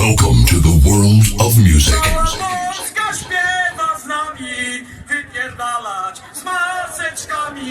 Welcome to the world of music. Z nami, wypierdalać z maseczkami.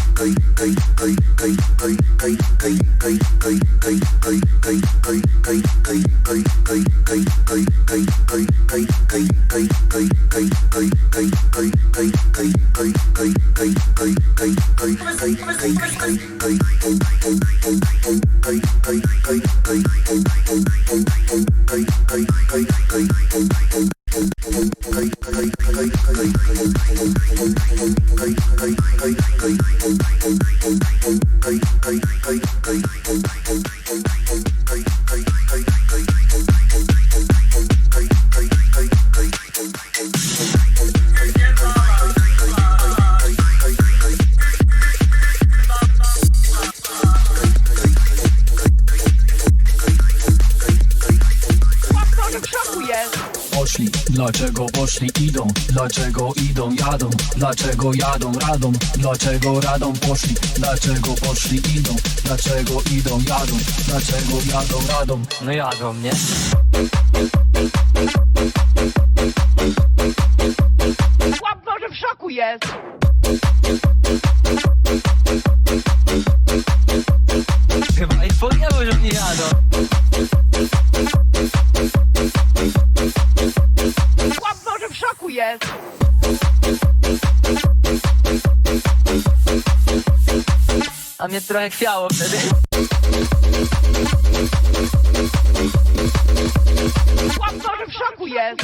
dlaczego poszli idą, dlaczego idą jadą, dlaczego jadą radą, dlaczego radą poszli, dlaczego poszli idą, dlaczego idą jadą, dlaczego jadą radą. No jadą, nie? Chłop może w szoku jest. Trochę chwiało wtedy. Może w szoku jest.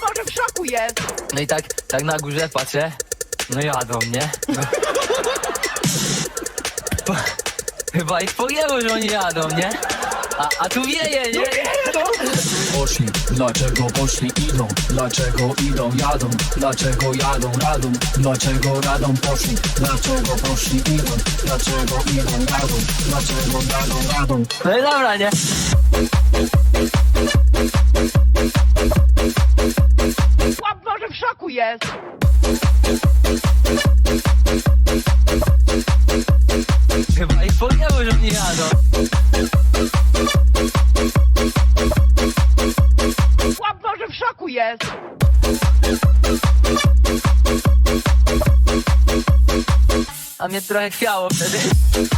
Może w szoku jest. No i tak, tak na górze patrzę. No jadą, nie? No. Po, chyba ich pojęło, że oni jadą, nie? A, a tu wieje, nie? dlaczego poszli? Idą, dlaczego idą? Jadą, dlaczego jadą? Radą, dlaczego radą poszli, dlaczego poszli? Idą, dlaczego idą? Jadą, dlaczego jadą? Radą. No i dobra, nie? Łap może w szoku jest! Chyba i wspomniały, że nie jadą. Troll Real,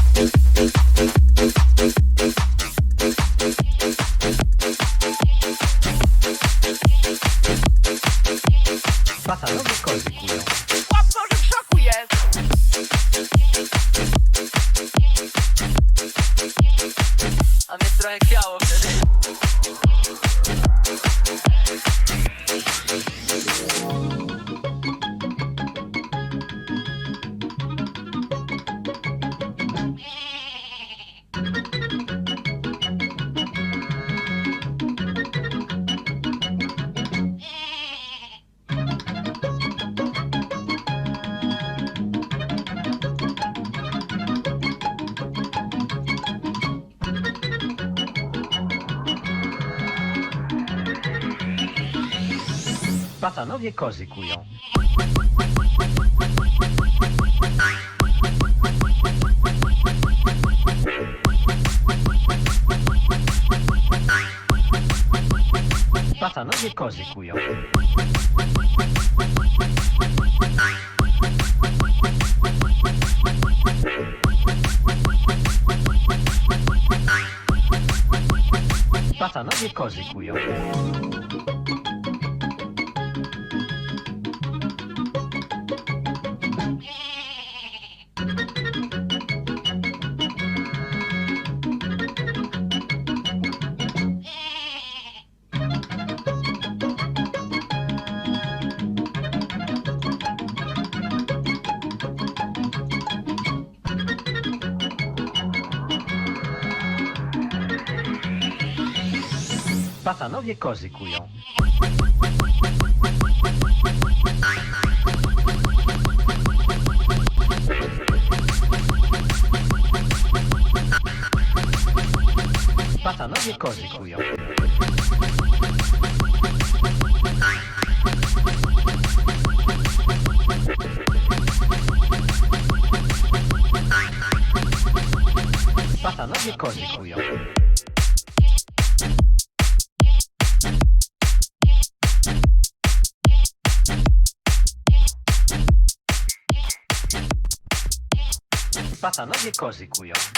cose Pacanowie kozykują. Pacanowie kozykują. Pacanowie le cose cui ho oh?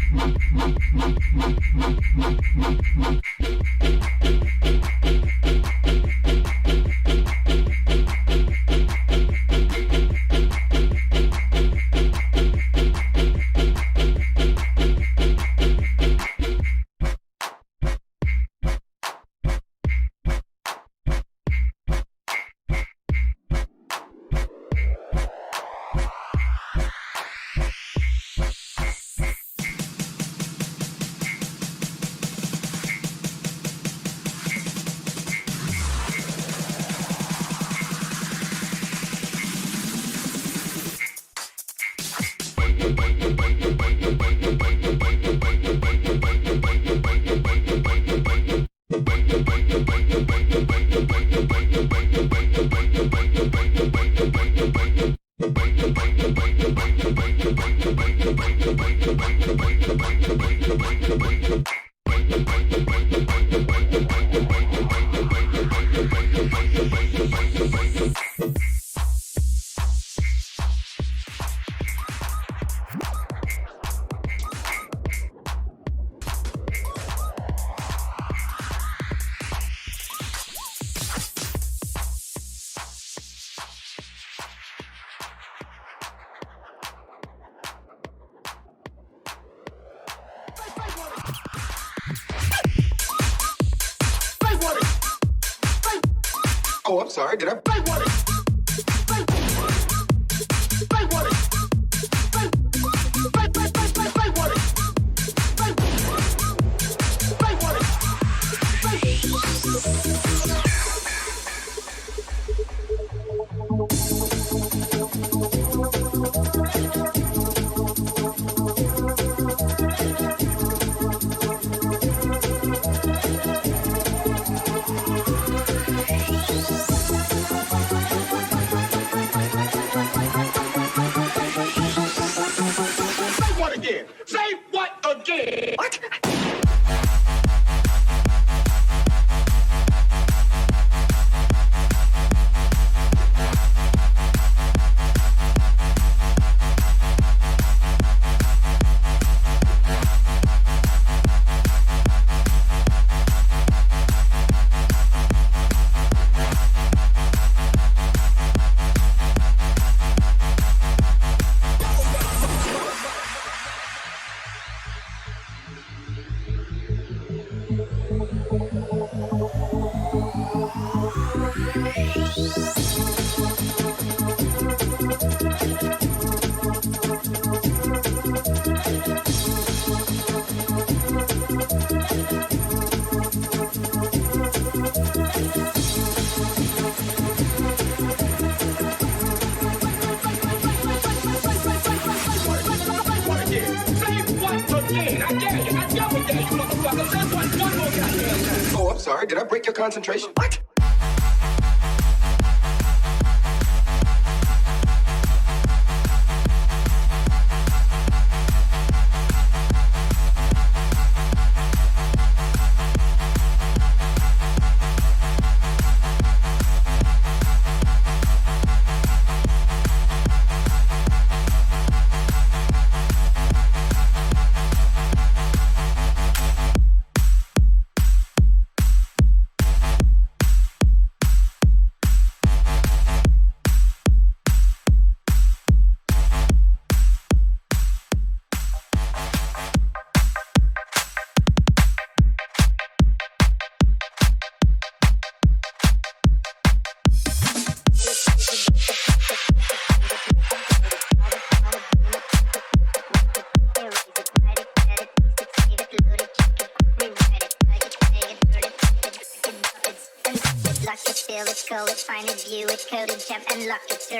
sorry. Did I? concentration. What?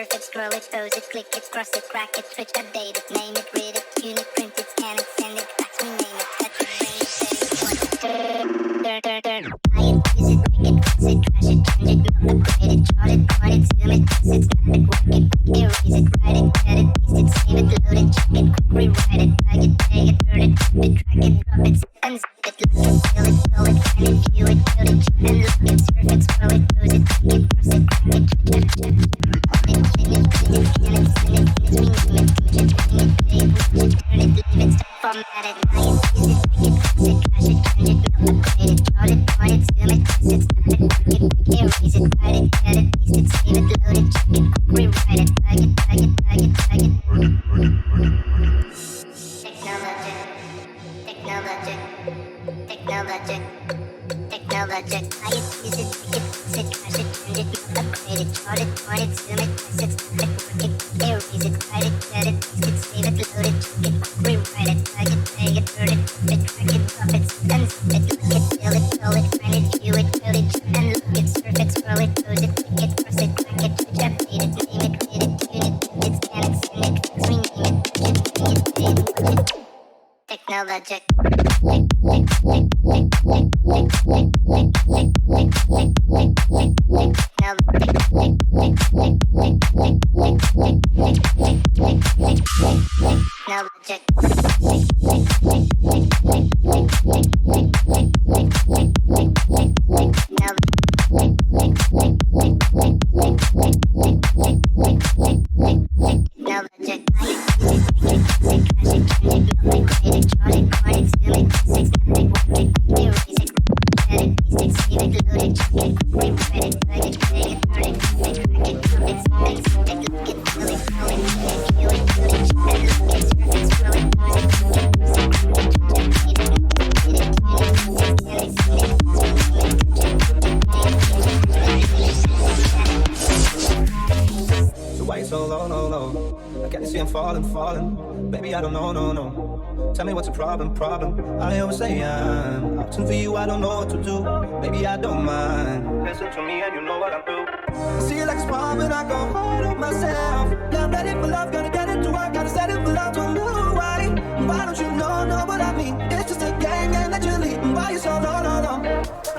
surf it, scroll it, pose it, click it, cross it, crack it, switch, update it, name it, read it, tune it, print it, scan it, send it, fax, me. Name it, Touch it, bring it, send it, dirt, dirt, dirt, buy it, use it, break it, fix it, trash it, change it, melt it, grade it, chart it, point it, zoom it, fix it, snap it, work it, quick, erase it, write it. problem, problem. I always say I'm opting for you, I don't know what to do. Maybe I don't mind. Listen to me and you know what I'm through. I see you like a smile, but I go hard on myself. Yeah, I'm ready for love, gotta get into work, gotta set it for love, don't move why. Why don't you know, know what I mean? It's just a game, and naturally, why you so low, low, low?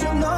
you know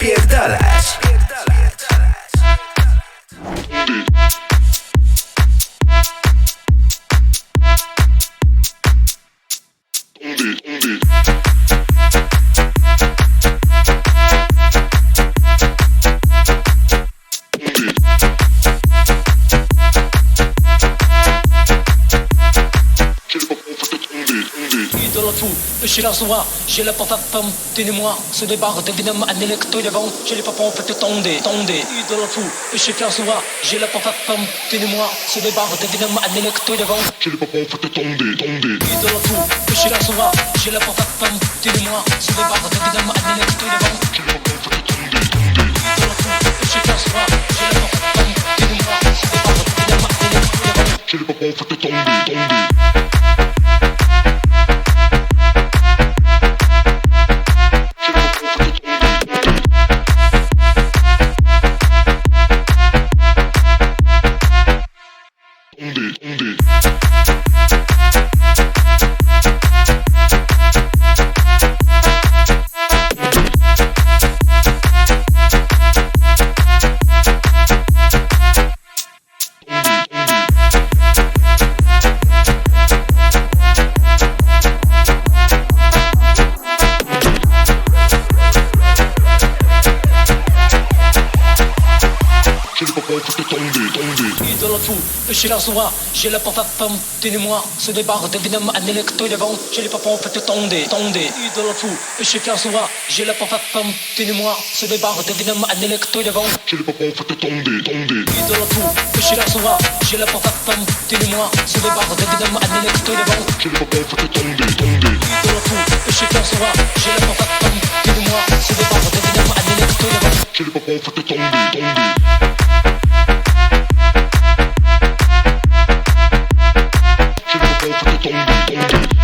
Idole fou, J'ai la papa pam, tenez-moi, ce débat, devinez-moi un électro devant, j'ai les papas, faites tendez, tendez, de la fou, et je fais soi, j'ai la papa pam, tenez-moi, ce débat, devinez-moi un électro devant, j'ai les papas, faites tendez, tendez, de la fou, j'ai la papa pam, tenez-moi, ce débat, devant, les de la fou, et je fais j'ai la papa pam, tenez-moi, ce un électro devant, j'ai. fou. Chez la soir, j'ai la papa femme, t'es noir. Ce départ devient un électro devant. J'ai les papas en fait tendez, tendez. de la fou. Chez la soir, j'ai la papa femme, t'es noir. Ce départ devient un. J'ai les papas en fait tendez, tendez. de la fou. La j'ai la papa. Ce les en de la fou. La la papa. Ce départ devient un électro devant. J'ai les papas en fait. tomber, tomber, tomber.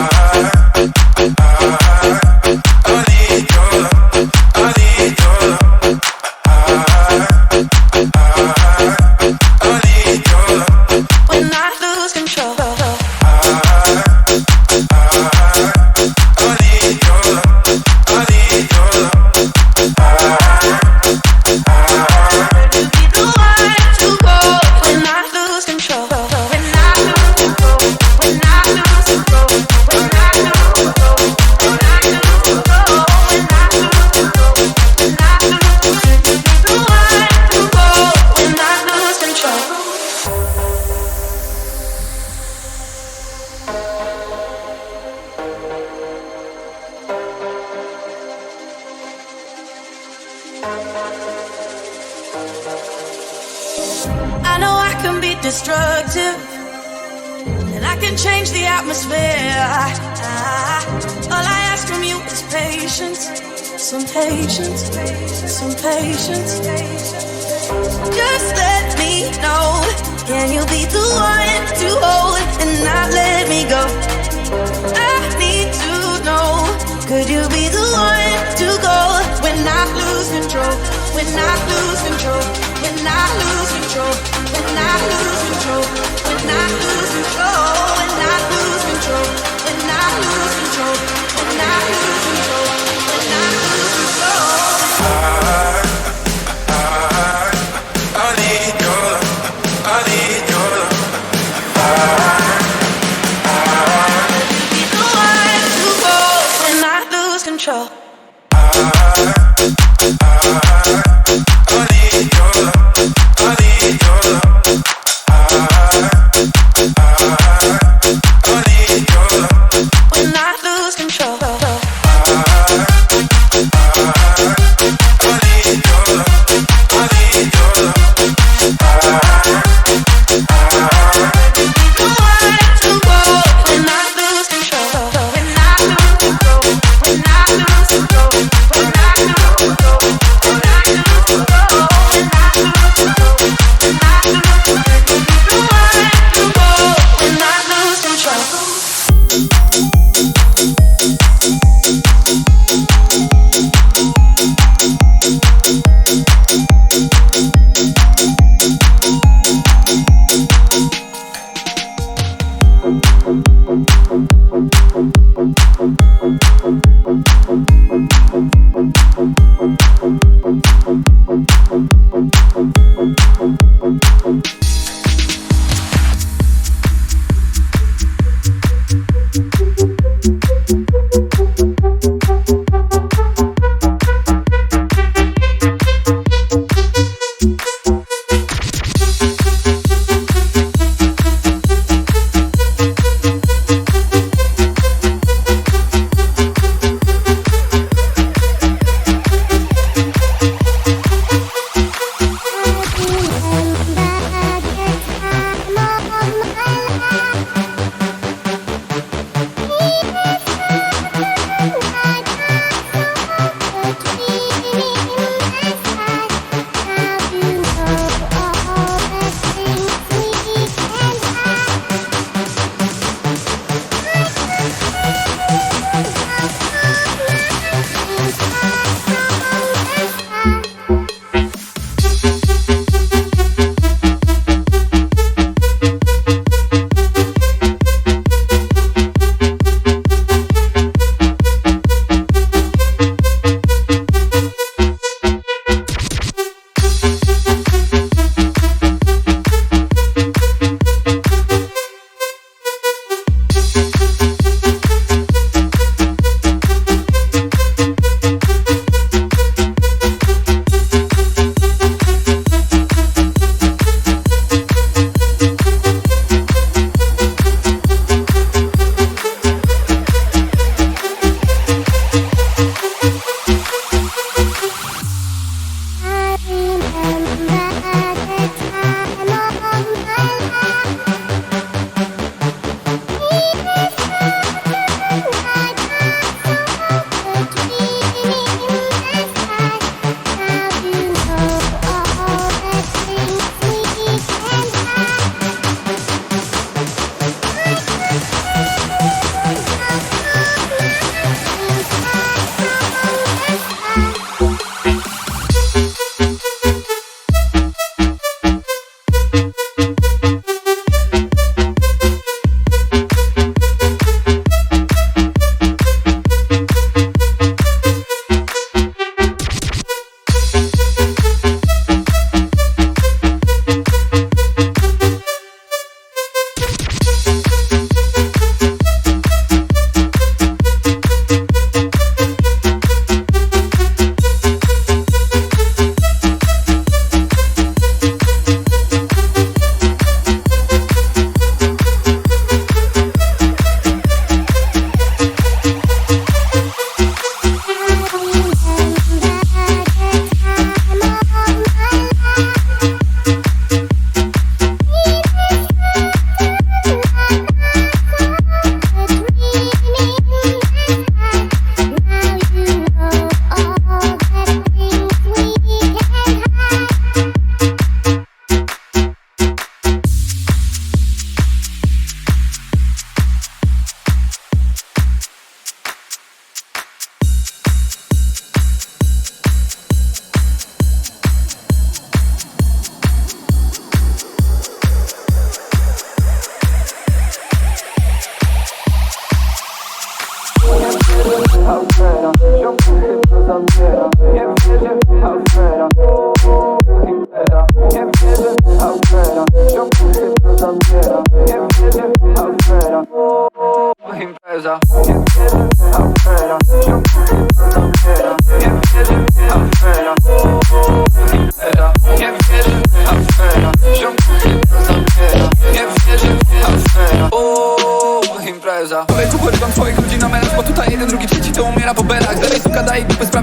I, I,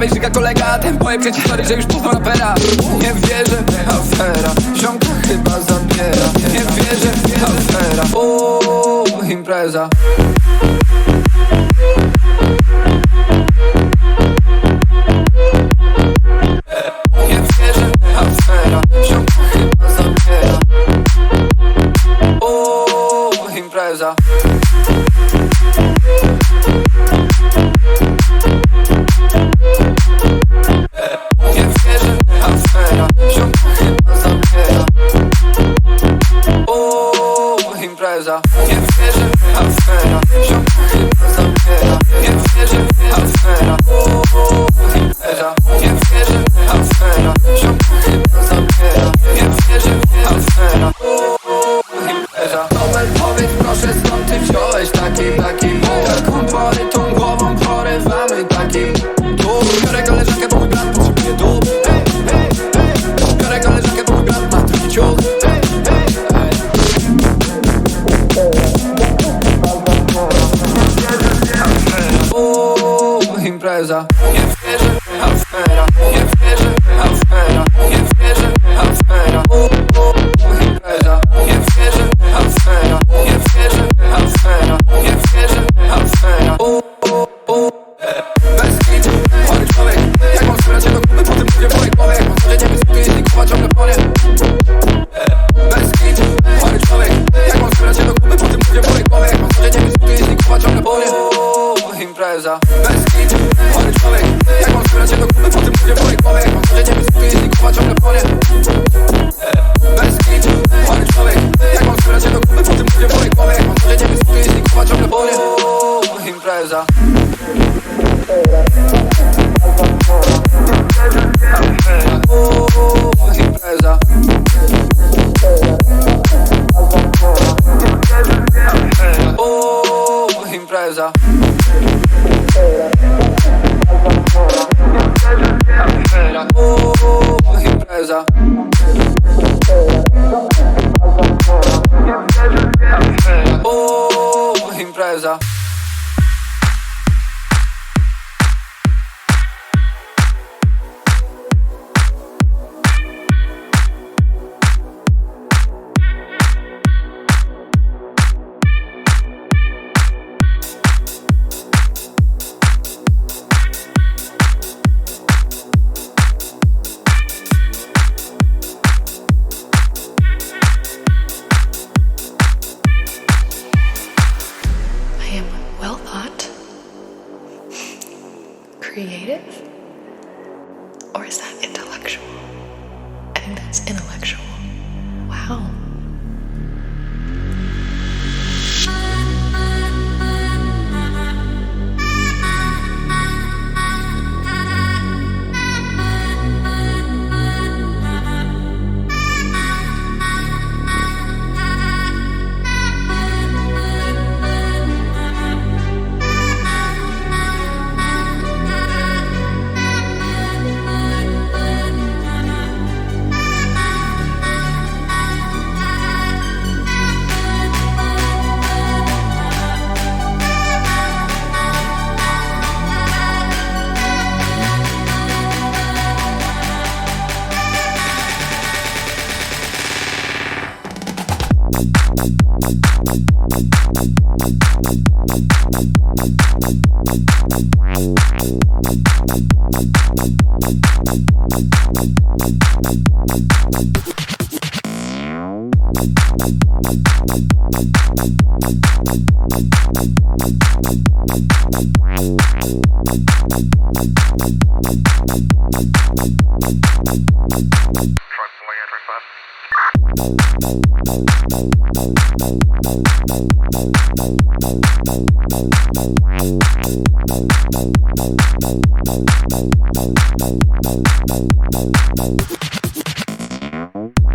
prawej żyga kolega Ten poje przeciw sorry, że już poznał rapera Nie wierzę, afera Ziomka chyba zabiera. Nie wierzę, afera. Uuu, impreza. Bye.